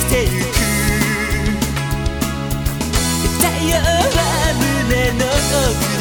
してゆく。太陽は胸の奥。